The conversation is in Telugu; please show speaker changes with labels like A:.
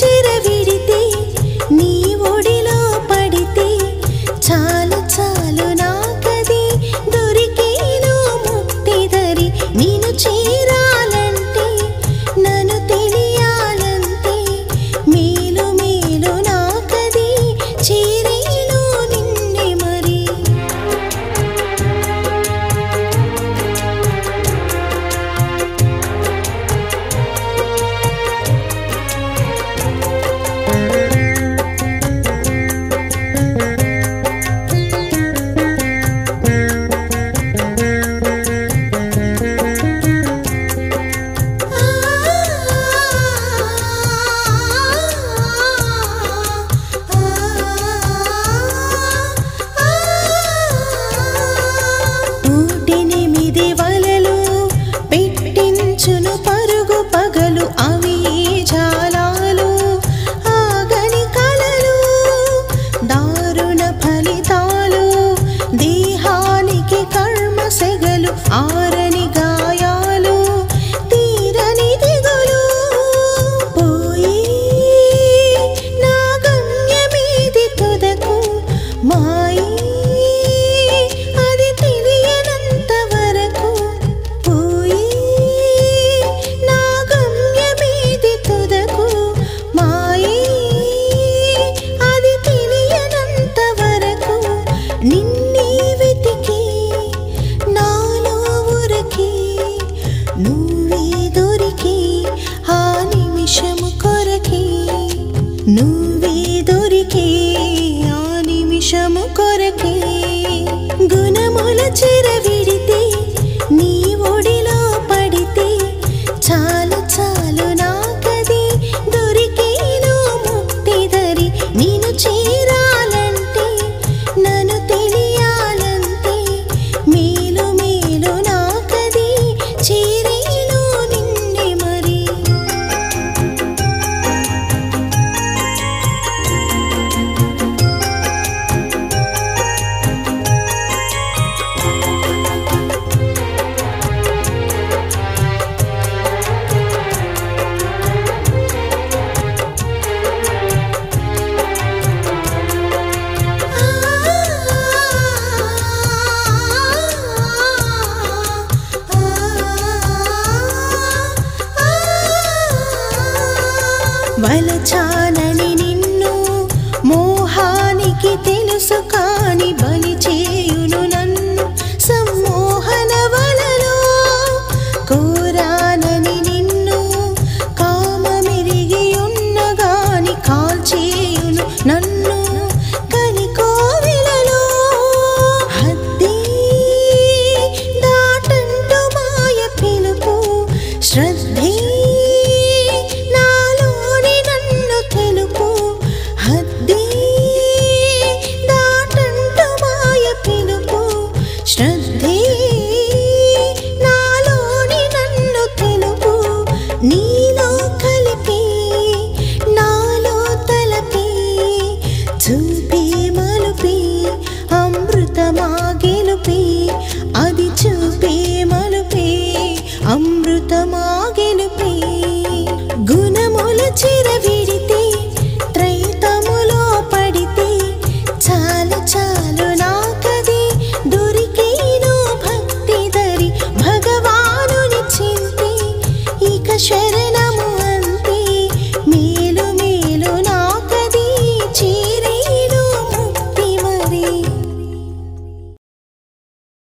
A: ചിരവി ചിരവി வலச்சார చూపేమలుపి అమృతమాగెనుపి అది చూపేమలుపి అమృతమాగెనుపి గుణముల చిరవి